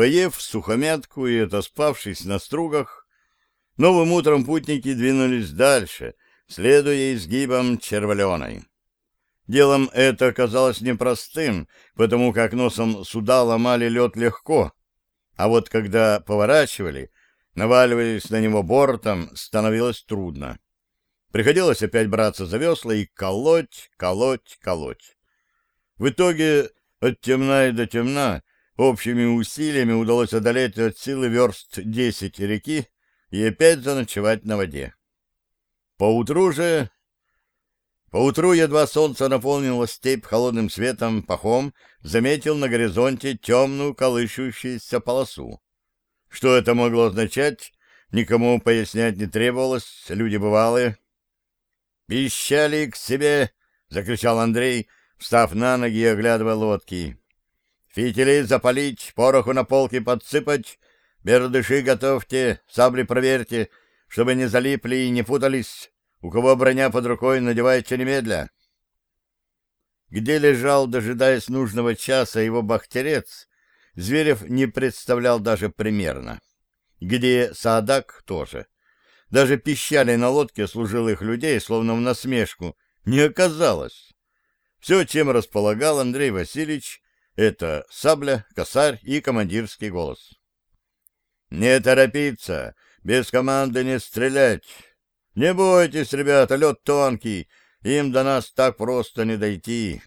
Поев сухомятку и отоспавшись на стругах, новым утром путники двинулись дальше, следуя изгибам червленой. Делом это оказалось непростым, потому как носом суда ломали лед легко, а вот когда поворачивали, наваливались на него бортом, становилось трудно. Приходилось опять браться за весла и колоть, колоть, колоть. В итоге от темна и до темна общими усилиями удалось одолеть от силы верст десять реки и опять заночевать на воде. Поутру же... Поутру едва солнце наполнило степь холодным светом, пахом заметил на горизонте темную колышущуюся полосу. Что это могло означать, никому пояснять не требовалось, люди бывалые. «Пищали к себе!» — закричал Андрей — встав на ноги и оглядывая лодки. «Фитили запалить, пороху на полке подсыпать, бердыши готовьте, сабли проверьте, чтобы не залипли и не путались. У кого броня под рукой, надевайте немедля». Где лежал, дожидаясь нужного часа, его бахтерец, Зверев не представлял даже примерно. Где Саадак тоже. Даже пищали на лодке служилых людей, словно в насмешку, не оказалось. Все, чем располагал Андрей Васильевич, это сабля, косарь и командирский голос. «Не торопиться, без команды не стрелять. Не бойтесь, ребята, лед тонкий, им до нас так просто не дойти».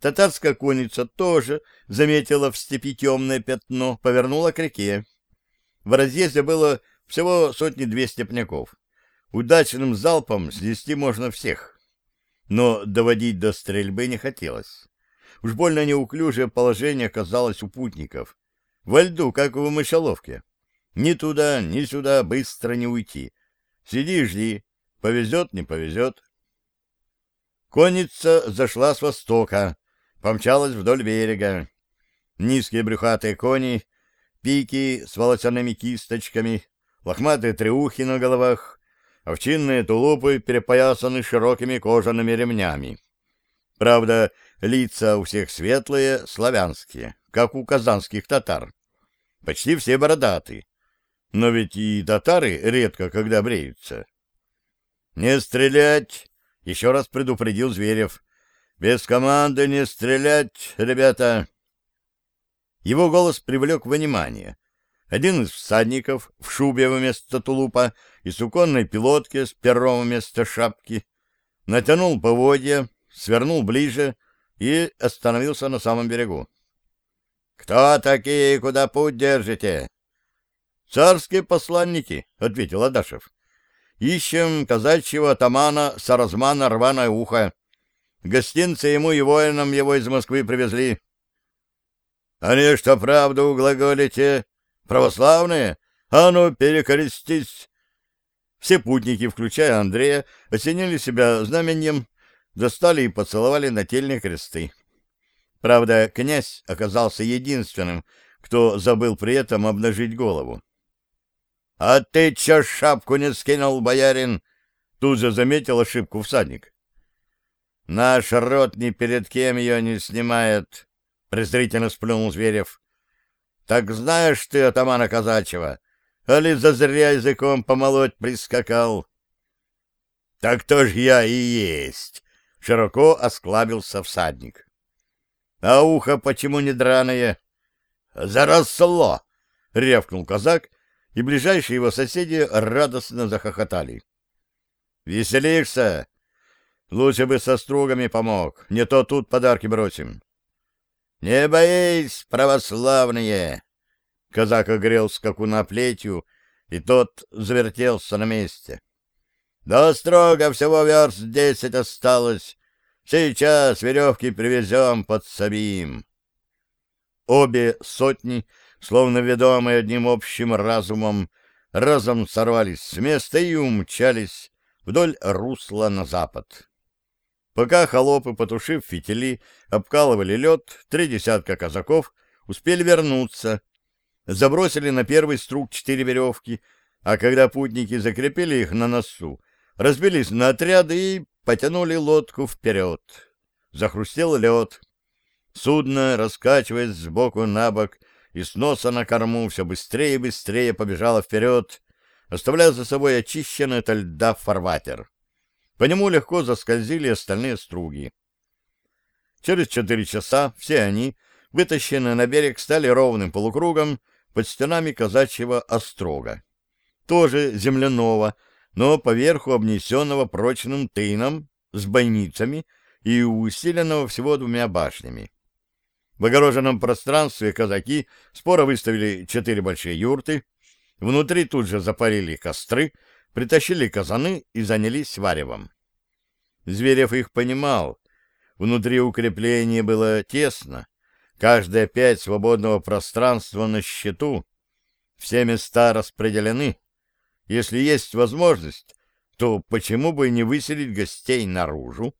Татарская конница тоже заметила в степи темное пятно, повернула к реке. В разъезде было всего сотни-две степняков. Удачным залпом снести можно всех но доводить до стрельбы не хотелось. Уж больно неуклюжее положение казалось у путников. Во льду, как в мышеловке. Ни туда, ни сюда быстро не уйти. Сиди и жди. Повезет, не повезет. Конница зашла с востока, помчалась вдоль берега. Низкие брюхатые кони, пики с волосяными кисточками, лохматые треухи на головах, Овчинные тулупы перепоясаны широкими кожаными ремнями. Правда, лица у всех светлые, славянские, как у казанских татар. Почти все бородаты. Но ведь и татары редко когда бреются. «Не стрелять!» — еще раз предупредил Зверев. «Без команды не стрелять, ребята!» Его голос привлек внимание. Один из всадников в шубе вместо тулупа и суконной пилотке с пером вместо шапки натянул поводья, свернул ближе и остановился на самом берегу. — Кто такие, куда путь держите? — Царские посланники, — ответил Адашев. — Ищем казачьего атамана Саразмана рваное ухо. Гостинцы ему и воинам его из Москвы привезли. — Они что, правду глаголите? Православные? А ну, перекрестись! Все путники, включая Андрея, осенили себя знаменем, достали и поцеловали нательные кресты. Правда, князь оказался единственным, кто забыл при этом обнажить голову. — А ты чё шапку не скинул, боярин? — тут же заметил ошибку всадник. — Наш род ни перед кем ее не снимает, — презрительно сплюнул Зверев. Так знаешь ты атамана казачьего, али зазря языком помолоть прискакал? — Так то ж я и есть, — широко осклабился всадник. — А ухо почему не драное? — Заросло! — рявкнул казак, и ближайшие его соседи радостно захохотали. — Веселишься? Лучше бы со стругами помог, не то тут подарки бросим. «Не боись, православные!» Казак огрел скакуна плетью, и тот завертелся на месте. «Да строго всего верст десять осталось. Сейчас веревки привезем, подсобим». Обе сотни, словно ведомые одним общим разумом, разом сорвались с места и умчались вдоль русла на запад. Пока холопы, потушив фитили, обкалывали лед, три десятка казаков успели вернуться, забросили на первый струк четыре веревки, а когда путники закрепили их на носу, разбились на отряды и потянули лодку вперед. Захрустел лед. Судно, раскачиваясь сбоку на бок и с носа на корму все быстрее и быстрее побежала вперед, оставляя за собой очищенный от льда фарватер. По нему легко заскользили остальные струги. Через четыре часа все они, вытащенные на берег, стали ровным полукругом под стенами казачьего острога. Тоже земляного, но поверху обнесенного прочным тыном с бойницами и усиленного всего двумя башнями. В огороженном пространстве казаки споро выставили четыре большие юрты, внутри тут же запарили костры, притащили казаны и занялись варевом. Зверев их понимал. Внутри укрепления было тесно, каждая пять свободного пространства на счету, все места распределены. Если есть возможность, то почему бы не выселить гостей наружу?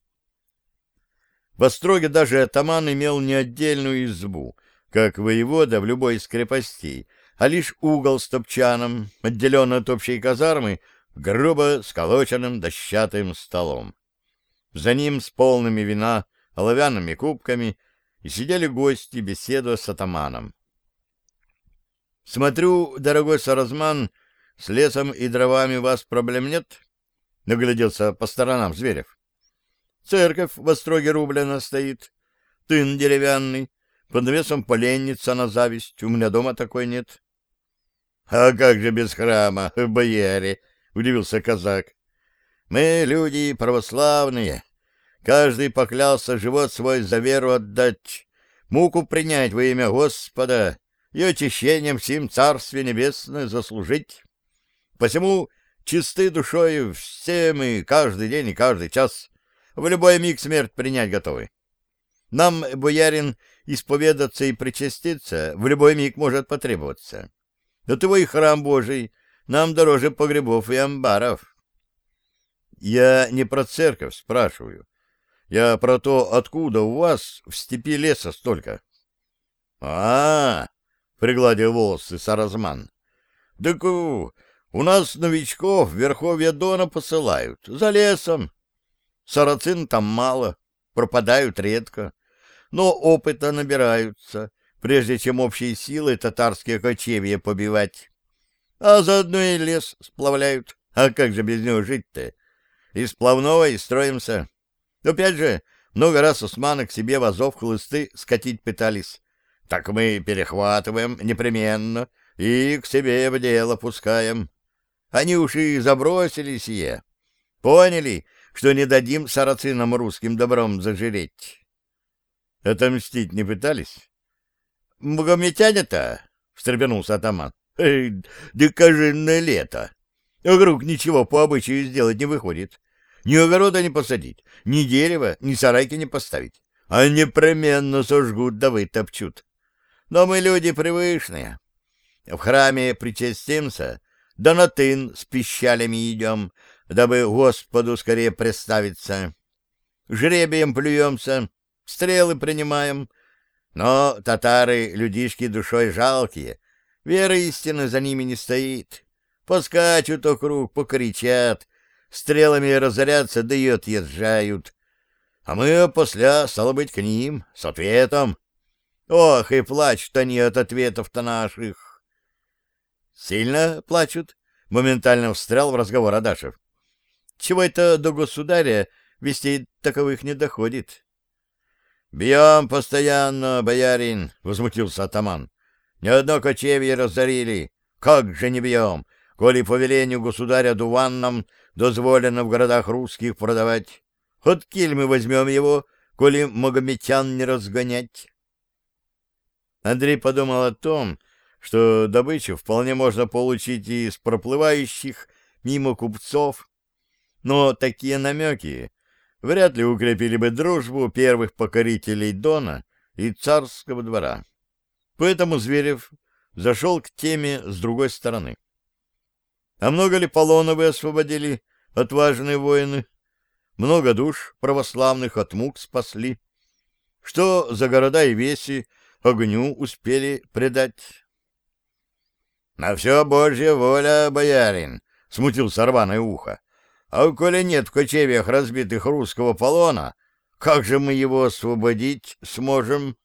В Остроге даже атаман имел не отдельную избу, как воевода в любой из крепостей, а лишь угол с топчаном, отделенный от общей казармы, грубо сколоченным дощатым столом. За ним с полными вина, оловянными кубками, и сидели гости, беседуя с атаманом. «Смотрю, дорогой Саразман, с лесом и дровами вас проблем нет?» — нагляделся по сторонам Зверев. Церковь в Остроге Рублена стоит, тын деревянный, под навесом поленница на зависть, у меня дома такой нет. — А как же без храма, бояре? — удивился казак. — Мы люди православные, каждый поклялся живот свой за веру отдать, муку принять во имя Господа и очищением всем Царствие Небесное заслужить. Посему чисты душою все мы каждый день и каждый час в любой миг смерть принять готовы. Нам, боярин, исповедаться и причаститься в любой миг может потребоваться. Да твой храм Божий нам дороже погребов и амбаров. Я не про церковь спрашиваю. Я про то, откуда у вас в степи леса столько. — А, — пригладил волосы Саразман. — Так у нас новичков Верховья Дона посылают, за лесом, Сарацин там мало, пропадают редко, но опыта набираются, прежде чем общей силой татарские кочевья побивать. А заодно и лес сплавляют. А как же без него жить-то? Из плавного и строимся. Опять же, много раз Усмана к себе в Азов хлысты скатить пытались. Так мы перехватываем непременно и к себе в дело пускаем. Они уж и забросили сие. Поняли, что не дадим сарацинам русским добром зажиреть. Отомстить не пытались? — Магометяне-то? — встрепенулся атаман. — Эй, да кожаное лето! Вокруг ничего по обычаю сделать не выходит. Ни огорода не посадить, ни дерева, ни сарайки не поставить. А непременно сожгут да вытопчут. Но мы люди привычные. В храме причастимся, да на тын с пищалями идем, дабы Господу скорее представиться. Жребием плюемся, стрелы принимаем, но татары людишки душой жалкие, вера истины за ними не стоит. Поскачут округ, покричат, стрелами разорятся, да и отъезжают. А мы после, стало быть, к ним, с ответом. Ох, и плачут они от ответов-то наших. Сильно плачут? Моментально встрял в разговор Адашев. Чего это до государя вестей таковых не доходит? — Бьем постоянно, боярин, — возмутился атаман. — Ни одно кочевье разорили. Как же не бьем, коли по велению государя Дуван нам дозволено в городах русских продавать? От киль мы возьмем его, коли магометян не разгонять. Андрей подумал о том, что добычу вполне можно получить из проплывающих мимо купцов, но такие намеки вряд ли укрепили бы дружбу первых покорителей Дона и царского двора. Поэтому Зверев зашел к теме с другой стороны. А много ли полона вы освободили, отважные воины? Много душ православных от мук спасли. Что за города и веси огню успели предать? — На все Божья воля, боярин! — смутился рваное ухо. А коли нет в кочевьях разбитых русского полона, как же мы его освободить сможем?